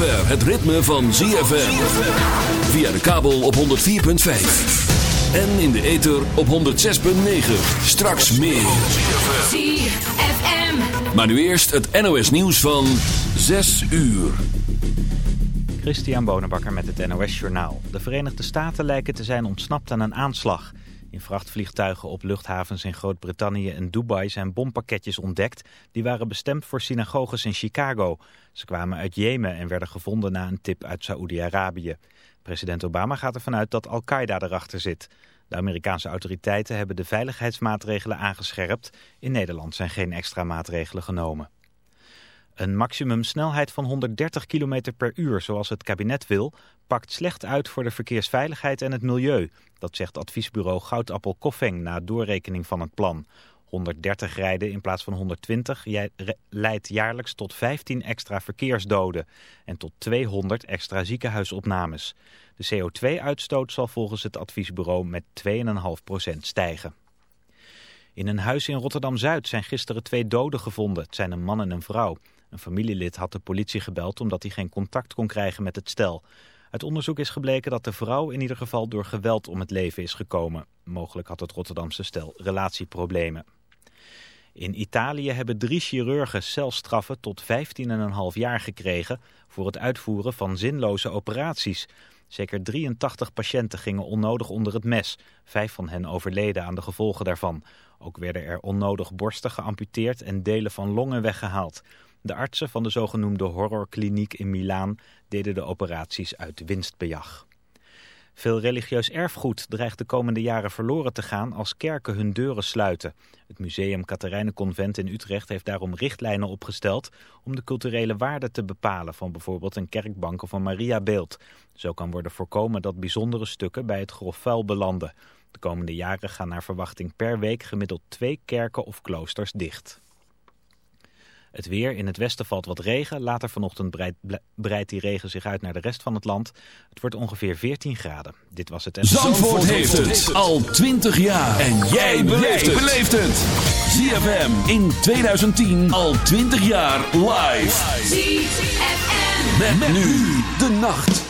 zover het ritme van ZFM. Via de kabel op 104.5. En in de ether op 106.9. Straks meer. ZFM. Maar nu eerst het NOS nieuws van 6 uur. Christian Bonenbakker met het NOS Journaal. De Verenigde Staten lijken te zijn ontsnapt aan een aanslag. In vrachtvliegtuigen op luchthavens in Groot-Brittannië en Dubai zijn bompakketjes ontdekt. Die waren bestemd voor synagoges in Chicago. Ze kwamen uit Jemen en werden gevonden na een tip uit Saoedi-Arabië. President Obama gaat ervan uit dat Al-Qaeda erachter zit. De Amerikaanse autoriteiten hebben de veiligheidsmaatregelen aangescherpt. In Nederland zijn geen extra maatregelen genomen. Een maximumsnelheid van 130 km per uur, zoals het kabinet wil, pakt slecht uit voor de verkeersveiligheid en het milieu. Dat zegt adviesbureau Goudappel Koffeng na doorrekening van het plan. 130 rijden in plaats van 120 leidt jaarlijks tot 15 extra verkeersdoden en tot 200 extra ziekenhuisopnames. De CO2-uitstoot zal volgens het adviesbureau met 2,5% stijgen. In een huis in Rotterdam-Zuid zijn gisteren twee doden gevonden. Het zijn een man en een vrouw. Een familielid had de politie gebeld omdat hij geen contact kon krijgen met het stel. Uit onderzoek is gebleken dat de vrouw in ieder geval door geweld om het leven is gekomen. Mogelijk had het Rotterdamse stel relatieproblemen. In Italië hebben drie chirurgen celstraffen tot 15,5 jaar gekregen voor het uitvoeren van zinloze operaties. Zeker 83 patiënten gingen onnodig onder het mes. Vijf van hen overleden aan de gevolgen daarvan. Ook werden er onnodig borsten geamputeerd en delen van longen weggehaald. De artsen van de zogenoemde horrorkliniek in Milaan deden de operaties uit winstbejag. Veel religieus erfgoed dreigt de komende jaren verloren te gaan als kerken hun deuren sluiten. Het museum Katerijnenconvent in Utrecht heeft daarom richtlijnen opgesteld om de culturele waarde te bepalen van bijvoorbeeld een kerkbank of een Mariabeeld. Zo kan worden voorkomen dat bijzondere stukken bij het grof vuil belanden. De komende jaren gaan naar verwachting per week gemiddeld twee kerken of kloosters dicht. Het weer, in het westen valt wat regen. Later vanochtend breidt, breidt die regen zich uit naar de rest van het land. Het wordt ongeveer 14 graden. Dit was het... Zandvoort, Zandvoort heeft het al 20 jaar. En jij beleeft het. ZFM in 2010 al 20 jaar live. ZFM. Met, met nu de nacht.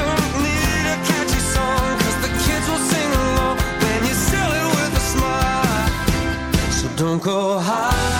don't need a catchy song, the kids will sing along when you sell it with a smile. So don't go higher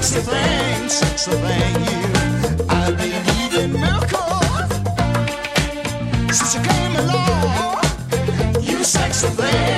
That's the the thing, you. I believe in miracles. Since you came along, you sex the thing.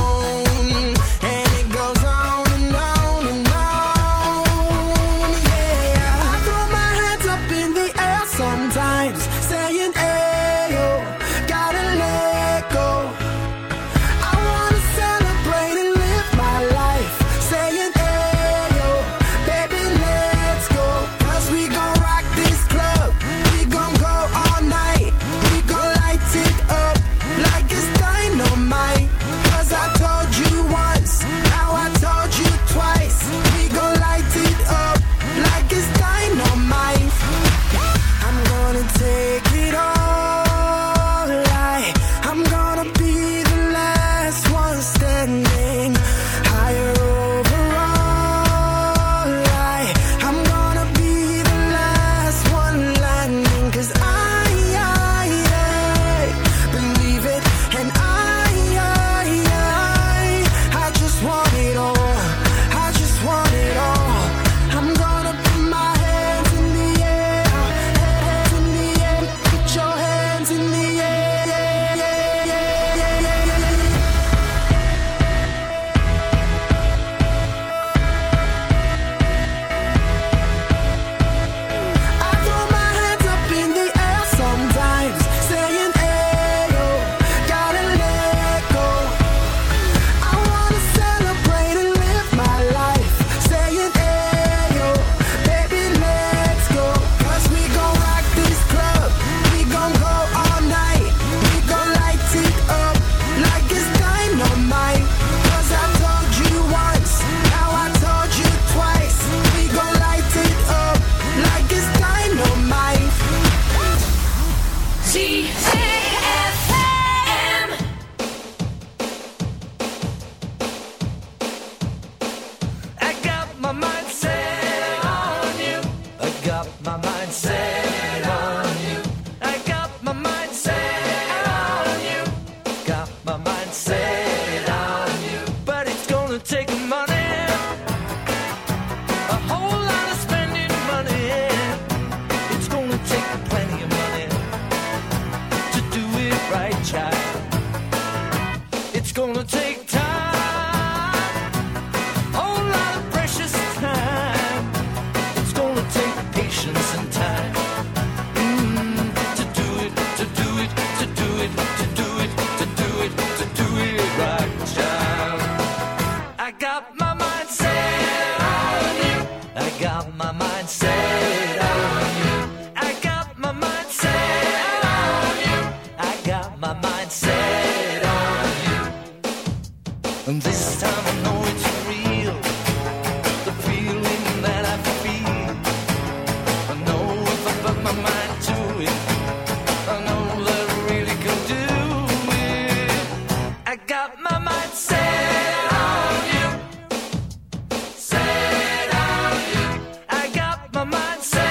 say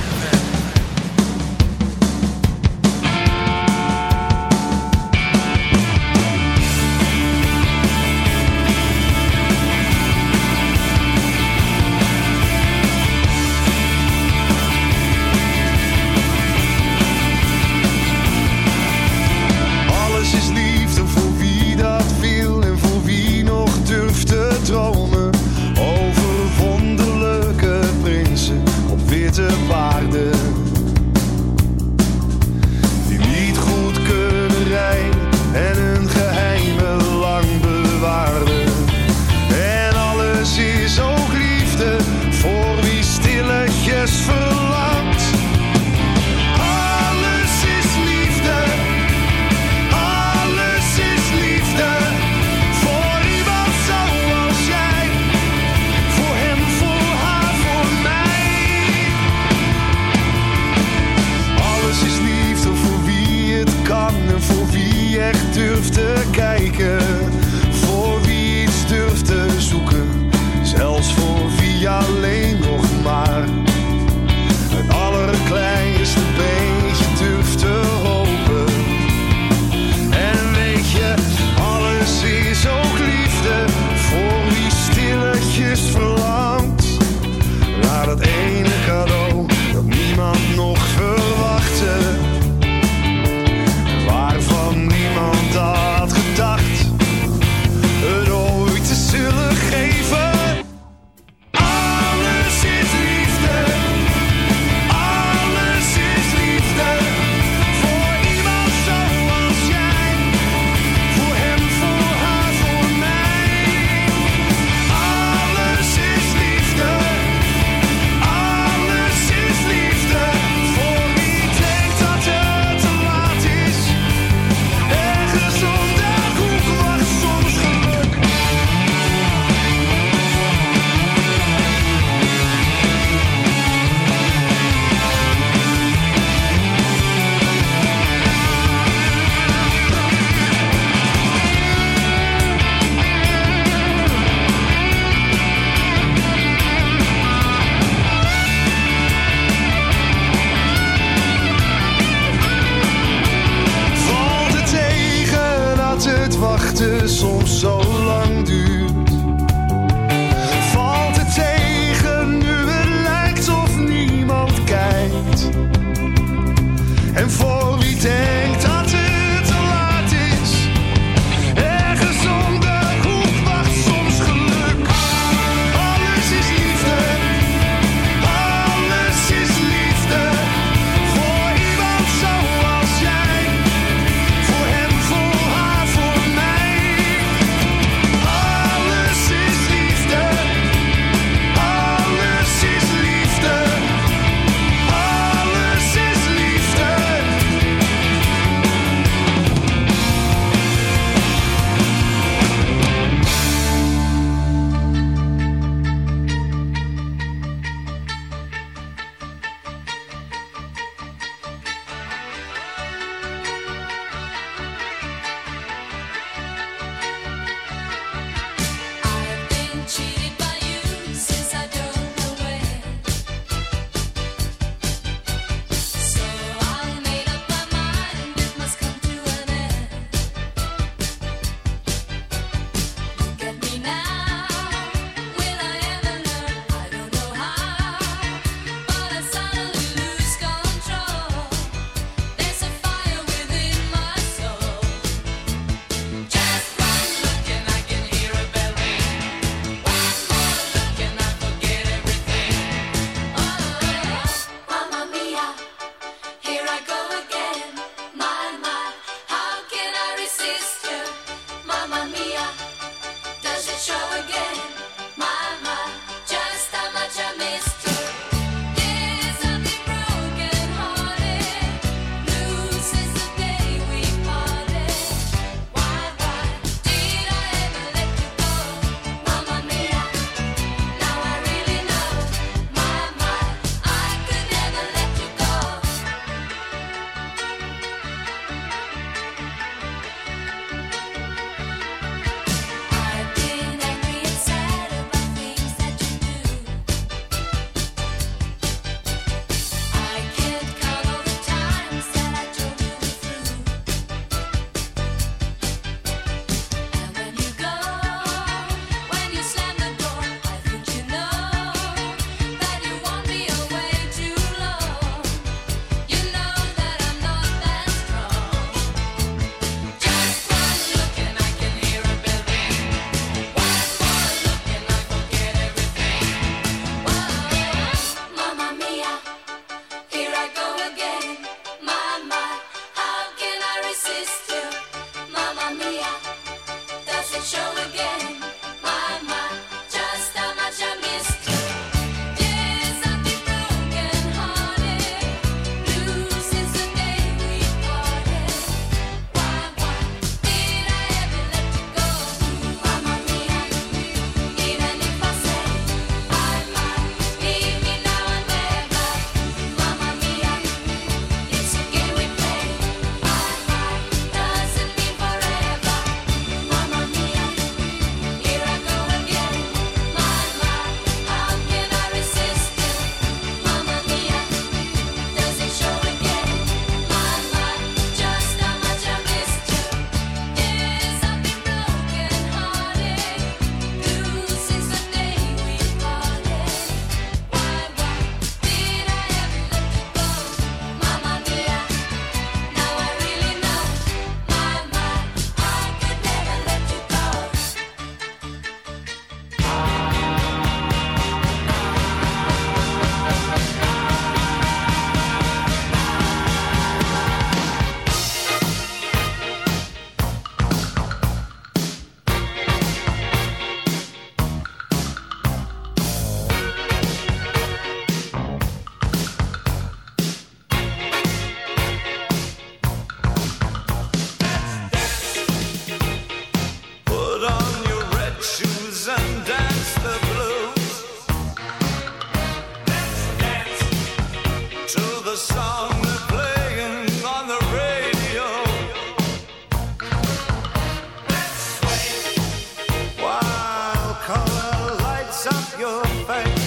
up your face.